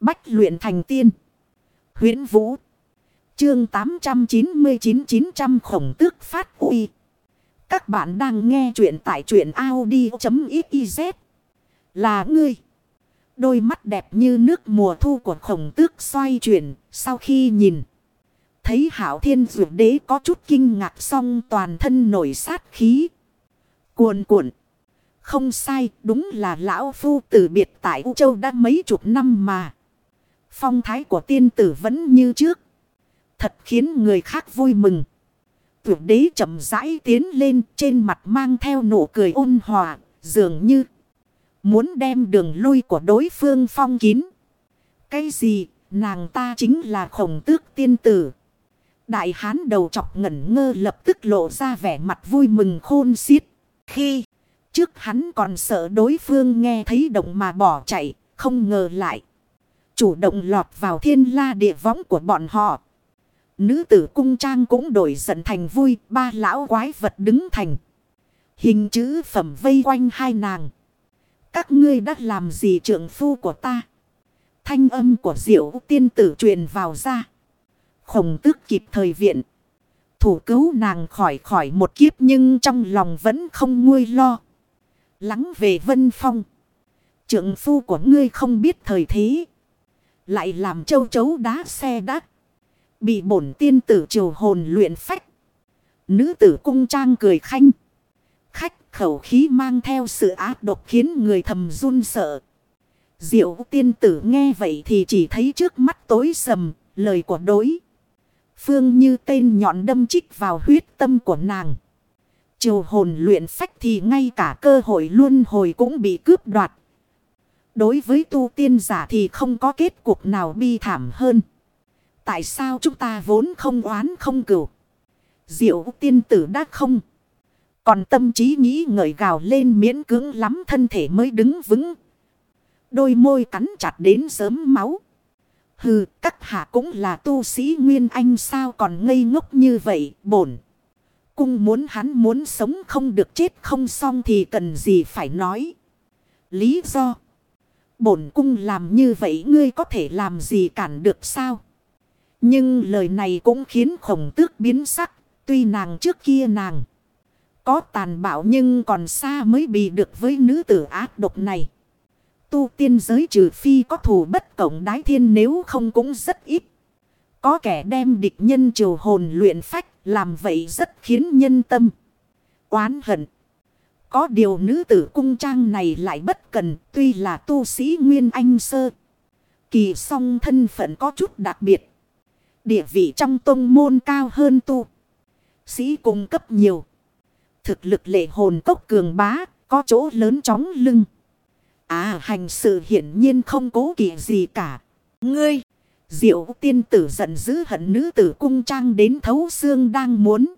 Bách luyện thành tiên. huyễn Vũ. Chương 899-900 khổng tước phát uy. Các bạn đang nghe truyện tại truyện Audi.xyz. Là ngươi. Đôi mắt đẹp như nước mùa thu của khổng tước xoay chuyển. Sau khi nhìn. Thấy hảo thiên dụ đế có chút kinh ngạc xong toàn thân nổi sát khí. Cuồn cuộn. Không sai, đúng là lão phu tử biệt tại U Châu đã mấy chục năm mà. Phong thái của tiên tử vẫn như trước. Thật khiến người khác vui mừng. Tuyệt đế chậm rãi tiến lên trên mặt mang theo nụ cười ôn hòa, dường như muốn đem đường lui của đối phương phong kín. Cái gì, nàng ta chính là khổng tước tiên tử. Đại hán đầu chọc ngẩn ngơ lập tức lộ ra vẻ mặt vui mừng khôn xiết. Khi trước hắn còn sợ đối phương nghe thấy động mà bỏ chạy, không ngờ lại. Chủ động lọt vào thiên la địa võng của bọn họ. Nữ tử cung trang cũng đổi giận thành vui, ba lão quái vật đứng thành. Hình chữ phẩm vây quanh hai nàng. Các ngươi đã làm gì trưởng phu của ta? Thanh âm của diệu tiên tử truyền vào ra. Khổng tước kịp thời viện. Thủ cứu nàng khỏi khỏi một kiếp nhưng trong lòng vẫn không nguôi lo. Lắng về vân phong. Trượng phu của ngươi không biết thời thế. Lại làm châu chấu đá xe đắt. Bị bổn tiên tử triều hồn luyện phách. Nữ tử cung trang cười khanh. Khách khẩu khí mang theo sự ác độc khiến người thầm run sợ. Diệu tiên tử nghe vậy thì chỉ thấy trước mắt tối sầm, lời của đối. Phương như tên nhọn đâm chích vào huyết tâm của nàng. Triều hồn luyện phách thì ngay cả cơ hội luân hồi cũng bị cướp đoạt. Đối với tu tiên giả thì không có kết cục nào bi thảm hơn. Tại sao chúng ta vốn không oán không cửu? Diệu tiên tử đã không. Còn tâm trí nghĩ ngợi gào lên miễn cưỡng lắm thân thể mới đứng vững. Đôi môi cắn chặt đến sớm máu. Hừ, các hạ cũng là tu sĩ Nguyên Anh sao còn ngây ngốc như vậy, bổn. Cung muốn hắn muốn sống không được chết không xong thì cần gì phải nói. Lý do. Bổn cung làm như vậy ngươi có thể làm gì cản được sao? Nhưng lời này cũng khiến khổng tước biến sắc. Tuy nàng trước kia nàng có tàn bạo nhưng còn xa mới bị được với nữ tử ác độc này. Tu tiên giới trừ phi có thù bất cộng đái thiên nếu không cũng rất ít. Có kẻ đem địch nhân triều hồn luyện phách, làm vậy rất khiến nhân tâm. Oán hận. Có điều nữ tử cung trang này lại bất cần tuy là tu sĩ Nguyên Anh Sơ. Kỳ song thân phận có chút đặc biệt. Địa vị trong tông môn cao hơn tu. Sĩ cung cấp nhiều. Thực lực lệ hồn tốc cường bá có chỗ lớn chóng lưng. À hành sự hiển nhiên không cố kỵ gì cả. Ngươi, diệu tiên tử giận dữ hận nữ tử cung trang đến thấu xương đang muốn.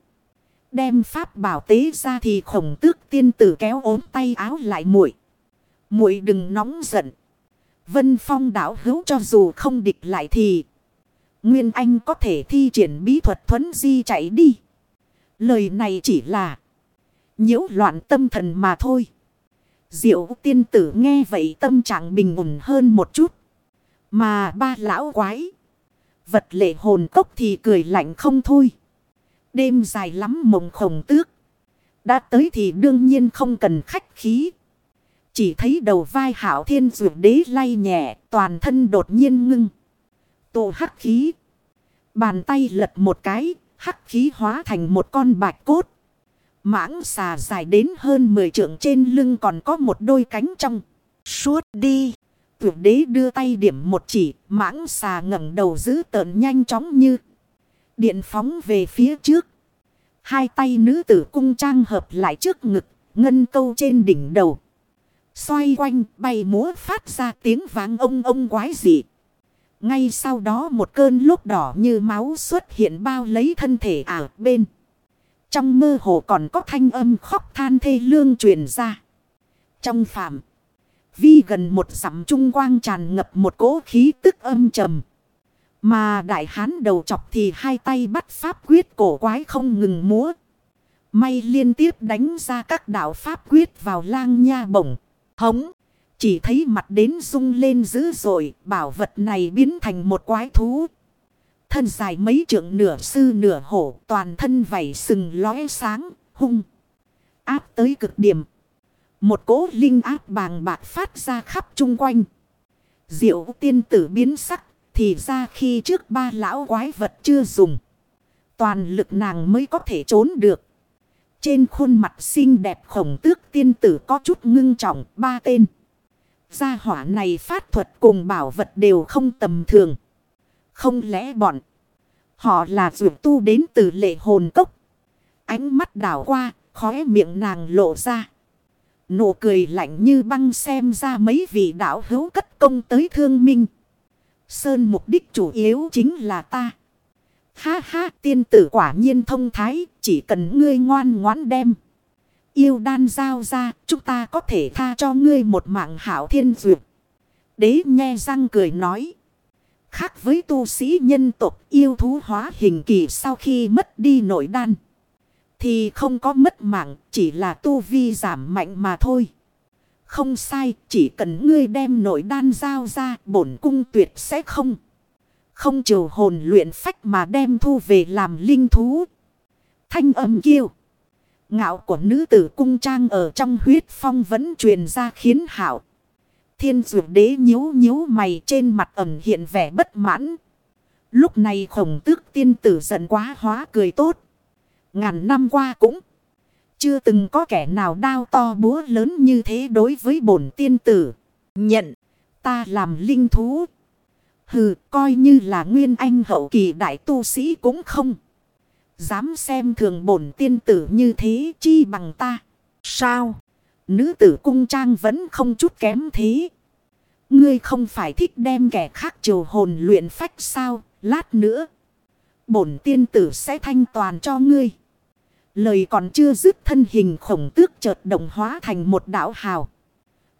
Đem pháp bảo tế ra thì khổng tước tiên tử kéo ốm tay áo lại muội muội đừng nóng giận. Vân phong đảo hữu cho dù không địch lại thì. Nguyên Anh có thể thi triển bí thuật thuấn di chạy đi. Lời này chỉ là nhiễu loạn tâm thần mà thôi. Diệu tiên tử nghe vậy tâm trạng bình ổn hơn một chút. Mà ba lão quái. Vật lệ hồn cốc thì cười lạnh không thôi. Đêm dài lắm mộng khổng tước. Đã tới thì đương nhiên không cần khách khí. Chỉ thấy đầu vai hảo thiên dụ đế lay nhẹ, toàn thân đột nhiên ngưng. Tổ hắc khí. Bàn tay lật một cái. Hắc khí hóa thành một con bạch cốt. Mãng xà dài đến hơn 10 trượng trên lưng còn có một đôi cánh trong. Suốt đi. Tuyệt đế đưa tay điểm một chỉ. Mãng xà ngẩng đầu giữ tợn nhanh chóng như. Điện phóng về phía trước. Hai tay nữ tử cung trang hợp lại trước ngực. Ngân câu trên đỉnh đầu. Xoay quanh, bay múa phát ra tiếng vang ông ông quái dị. Ngay sau đó một cơn lúc đỏ như máu xuất hiện bao lấy thân thể ả bên. Trong mơ hồ còn có thanh âm khóc than thê lương truyền ra. Trong phạm. Vi gần một sắm trung quang tràn ngập một cỗ khí tức âm trầm. Mà đại hán đầu chọc thì hai tay bắt pháp quyết cổ quái không ngừng múa. May liên tiếp đánh ra các đạo pháp quyết vào lang nha bổng. Hống. Chỉ thấy mặt đến rung lên dữ dội, bảo vật này biến thành một quái thú. Thân dài mấy trượng nửa sư nửa hổ, toàn thân vảy sừng lóe sáng, hung. Áp tới cực điểm. Một cỗ linh áp bàng bạc phát ra khắp chung quanh. Diệu tiên tử biến sắc, thì ra khi trước ba lão quái vật chưa dùng. Toàn lực nàng mới có thể trốn được. Trên khuôn mặt xinh đẹp khổng tước tiên tử có chút ngưng trọng ba tên. Gia hỏa này phát thuật cùng bảo vật đều không tầm thường. Không lẽ bọn họ là dược tu đến từ lệ hồn cốc. Ánh mắt đảo qua, khóe miệng nàng lộ ra. Nụ cười lạnh như băng xem ra mấy vị đảo hữu cất công tới thương minh. Sơn mục đích chủ yếu chính là ta. Ha ha tiên tử quả nhiên thông thái, chỉ cần ngươi ngoan ngoãn đem. Yêu đan giao ra, chúng ta có thể tha cho ngươi một mạng hảo thiên duyệt. Đế nghe răng cười nói. Khác với tu sĩ nhân tộc yêu thú hóa hình kỳ sau khi mất đi nội đan. Thì không có mất mạng, chỉ là tu vi giảm mạnh mà thôi. Không sai, chỉ cần ngươi đem nội đan giao ra, bổn cung tuyệt sẽ không. Không trừ hồn luyện phách mà đem thu về làm linh thú. Thanh âm kêu Ngạo của nữ tử cung trang ở trong huyết phong vẫn truyền ra khiến hảo. Thiên dược đế nhíu nhíu mày trên mặt ẩm hiện vẻ bất mãn. Lúc này khổng tước tiên tử giận quá hóa cười tốt. Ngàn năm qua cũng chưa từng có kẻ nào đao to búa lớn như thế đối với bổn tiên tử. Nhận ta làm linh thú. Hừ coi như là nguyên anh hậu kỳ đại tu sĩ cũng không. Dám xem thường bổn tiên tử như thế chi bằng ta. Sao? Nữ tử cung trang vẫn không chút kém thế. Ngươi không phải thích đem kẻ khác triều hồn luyện phách sao? Lát nữa. Bổn tiên tử sẽ thanh toàn cho ngươi. Lời còn chưa dứt thân hình khổng tước chợt động hóa thành một đảo hào.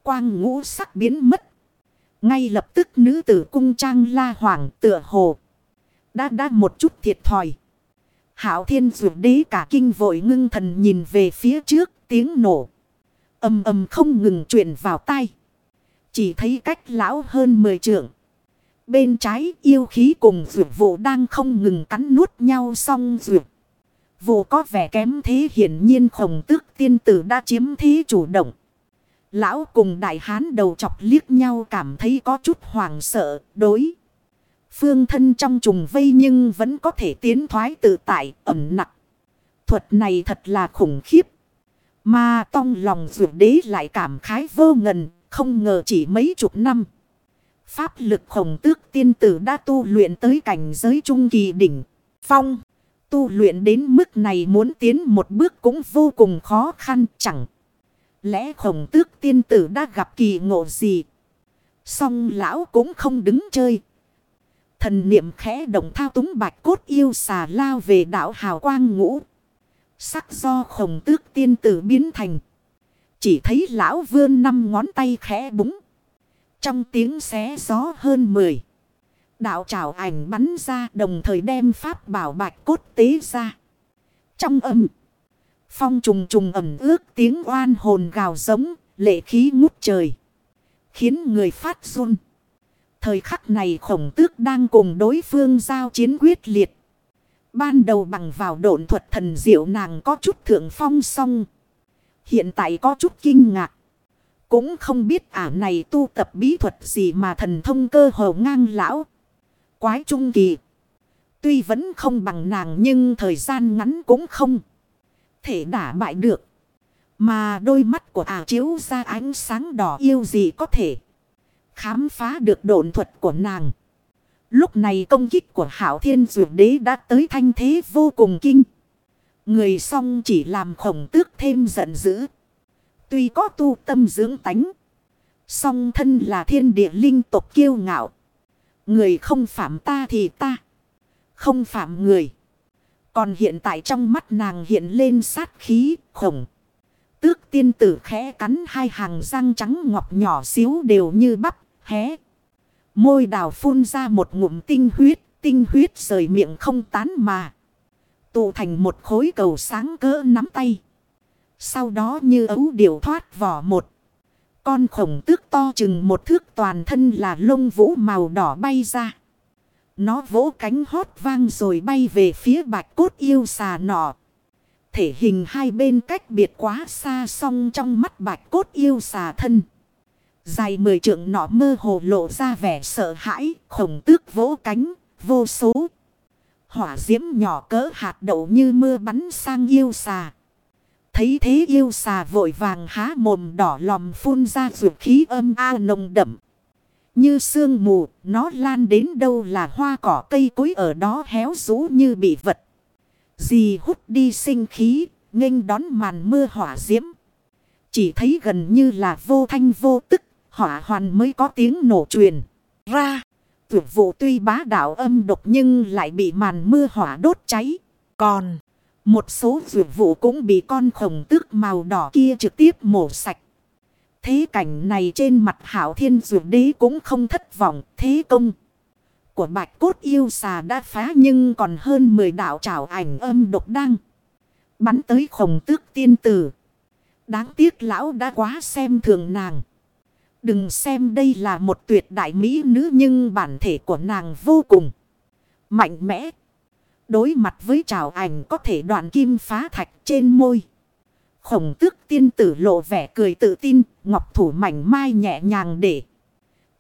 Quang ngũ sắc biến mất. Ngay lập tức nữ tử cung trang la hoàng tựa hồ. Đã đã một chút thiệt thòi. Hảo thiên dụ đế cả kinh vội ngưng thần nhìn về phía trước, tiếng nổ. Âm âm không ngừng truyền vào tay. Chỉ thấy cách lão hơn 10 trượng. Bên trái yêu khí cùng dụ vụ đang không ngừng cắn nuốt nhau xong dụ. Vụ có vẻ kém thế hiển nhiên khổng tước tiên tử đã chiếm thế chủ động. Lão cùng đại hán đầu chọc liếc nhau cảm thấy có chút hoảng sợ đối. Phương thân trong trùng vây nhưng vẫn có thể tiến thoái tự tại ẩm nặng. Thuật này thật là khủng khiếp. Mà trong lòng dù đế lại cảm khái vô ngần, không ngờ chỉ mấy chục năm. Pháp lực khổng tước tiên tử đã tu luyện tới cảnh giới trung kỳ đỉnh. Phong, tu luyện đến mức này muốn tiến một bước cũng vô cùng khó khăn, chẳng. Lẽ khổng tước tiên tử đã gặp kỳ ngộ gì. Song lão cũng không đứng chơi. Thần niệm khẽ động thao túng bạch cốt yêu xà lao về đảo hào quang ngũ. Sắc do khổng tước tiên tử biến thành. Chỉ thấy lão vươn năm ngón tay khẽ búng. Trong tiếng xé gió hơn mười. Đạo trảo ảnh bắn ra đồng thời đem pháp bảo bạch cốt tế ra. Trong âm. Phong trùng trùng ẩm ước tiếng oan hồn gào giống, lệ khí ngút trời. Khiến người phát run. Thời khắc này khổng tước đang cùng đối phương giao chiến quyết liệt. Ban đầu bằng vào độn thuật thần diệu nàng có chút thượng phong song. Hiện tại có chút kinh ngạc. Cũng không biết ả này tu tập bí thuật gì mà thần thông cơ hồ ngang lão. Quái trung kỳ. Tuy vẫn không bằng nàng nhưng thời gian ngắn cũng không thể đả bại được. Mà đôi mắt của ả chiếu ra ánh sáng đỏ yêu gì có thể khám phá được độn thuật của nàng. Lúc này công kích của hảo thiên dụ đế đã tới thanh thế vô cùng kinh. Người song chỉ làm khổng tước thêm giận dữ. Tuy có tu tâm dưỡng tánh. Song thân là thiên địa linh tộc kiêu ngạo. Người không phạm ta thì ta. Không phạm người. Còn hiện tại trong mắt nàng hiện lên sát khí khổng. Tước tiên tử khẽ cắn hai hàng răng trắng ngọc nhỏ xíu đều như bắp, hé. Môi đào phun ra một ngụm tinh huyết, tinh huyết rời miệng không tán mà. Tụ thành một khối cầu sáng cỡ nắm tay. Sau đó như ấu điểu thoát vỏ một. Con khổng tước to chừng một thước toàn thân là lông vũ màu đỏ bay ra. Nó vỗ cánh hót vang rồi bay về phía bạch cốt yêu xà nọ. Thể hình hai bên cách biệt quá xa song trong mắt bạch cốt yêu xà thân. Dài mười trượng nọ mơ hồ lộ ra vẻ sợ hãi, khổng tước vỗ cánh, vô số. Hỏa diễm nhỏ cỡ hạt đậu như mưa bắn sang yêu xà. Thấy thế yêu xà vội vàng há mồm đỏ lòm phun ra ruột khí âm a nồng đậm. Như sương mù, nó lan đến đâu là hoa cỏ cây cối ở đó héo rũ như bị vật. Gì hút đi sinh khí, nghênh đón màn mưa hỏa diễm. Chỉ thấy gần như là vô thanh vô tức, hỏa hoàn mới có tiếng nổ truyền ra. Tuyệt vụ tuy bá đạo âm độc nhưng lại bị màn mưa hỏa đốt cháy. Còn một số dược vụ cũng bị con khổng tước màu đỏ kia trực tiếp mổ sạch. Thế cảnh này trên mặt hảo thiên dược đế cũng không thất vọng. Thế công của bạch cốt yêu xà đã phá nhưng còn hơn 10 đạo trảo ảnh âm độc đăng. Bắn tới khổng tước tiên tử. Đáng tiếc lão đã quá xem thường nàng. Đừng xem đây là một tuyệt đại mỹ nữ nhưng bản thể của nàng vô cùng mạnh mẽ. Đối mặt với trào ảnh có thể đoạn kim phá thạch trên môi. Khổng tước tiên tử lộ vẻ cười tự tin, ngọc thủ mảnh mai nhẹ nhàng để.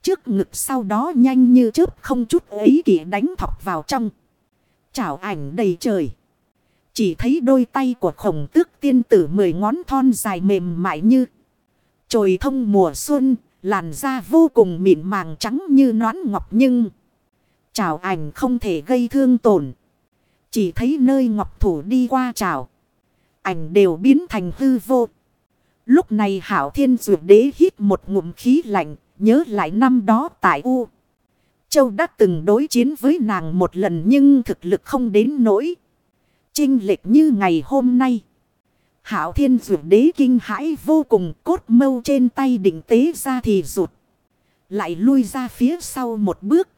Trước ngực sau đó nhanh như chớp không chút ấy kỷ đánh thọc vào trong. Chảo ảnh đầy trời. Chỉ thấy đôi tay của khổng tước tiên tử mười ngón thon dài mềm mại như. Trồi thông mùa xuân, làn da vô cùng mịn màng trắng như nón ngọc nhưng. Chảo ảnh không thể gây thương tổn. Chỉ thấy nơi ngọc thủ đi qua trào. ảnh đều biến thành hư vô. Lúc này hảo thiên dụ đế hít một ngụm khí lạnh, nhớ lại năm đó tại U. Châu đã từng đối chiến với nàng một lần nhưng thực lực không đến nỗi. Trinh lệch như ngày hôm nay. Hảo thiên dụ đế kinh hãi vô cùng cốt mâu trên tay định tế ra thì rụt. Lại lui ra phía sau một bước.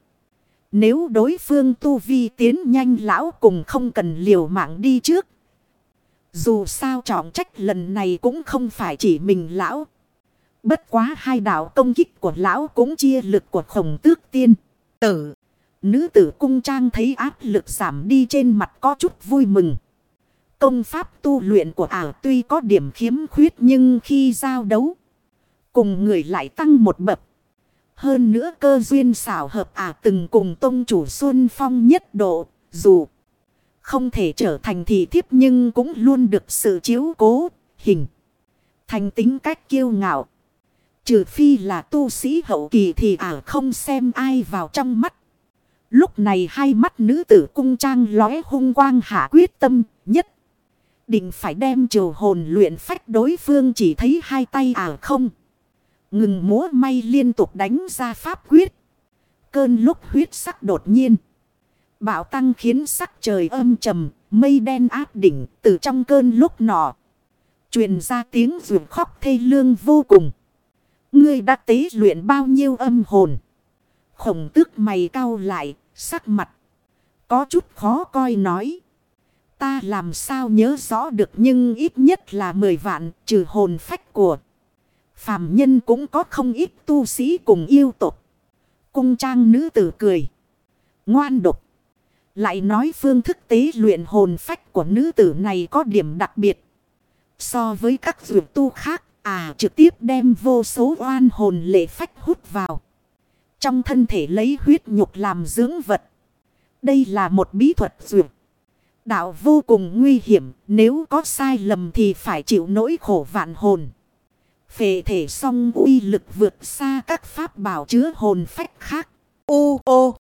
Nếu đối phương tu vi tiến nhanh lão cùng không cần liều mạng đi trước. Dù sao trọng trách lần này cũng không phải chỉ mình lão. Bất quá hai đạo công kích của lão cũng chia lực của khổng tước tiên. Tử. Nữ tử cung trang thấy áp lực giảm đi trên mặt có chút vui mừng. Công pháp tu luyện của ảo tuy có điểm khiếm khuyết nhưng khi giao đấu. Cùng người lại tăng một bậc. Hơn nữa cơ duyên xảo hợp ả từng cùng tông chủ Xuân Phong nhất độ. Dù không thể trở thành thị thiếp nhưng cũng luôn được sự chiếu cố, hình. Thành tính cách kiêu ngạo. Trừ phi là tu sĩ hậu kỳ thì ả không xem ai vào trong mắt. Lúc này hai mắt nữ tử cung trang lóe hung quang hạ quyết tâm nhất. Định phải đem triều hồn luyện phách đối phương chỉ thấy hai tay ả không. Ngừng múa may liên tục đánh ra pháp quyết. Cơn lúc huyết sắc đột nhiên. Bạo tăng khiến sắc trời âm trầm, mây đen áp đỉnh từ trong cơn lúc nọ. truyền ra tiếng rượu khóc thê lương vô cùng. Ngươi đã tế luyện bao nhiêu âm hồn. Khổng tước mày cau lại, sắc mặt. Có chút khó coi nói. Ta làm sao nhớ rõ được nhưng ít nhất là 10 vạn trừ hồn phách của. Phạm nhân cũng có không ít tu sĩ cùng yêu tục. Cung trang nữ tử cười. Ngoan độc. Lại nói phương thức tế luyện hồn phách của nữ tử này có điểm đặc biệt. So với các dược tu khác, à trực tiếp đem vô số oan hồn lệ phách hút vào. Trong thân thể lấy huyết nhục làm dưỡng vật. Đây là một bí thuật dược. Đạo vô cùng nguy hiểm, nếu có sai lầm thì phải chịu nỗi khổ vạn hồn. Phệ thể song uy lực vượt xa các pháp bảo chứa hồn phách khác. Ô ô!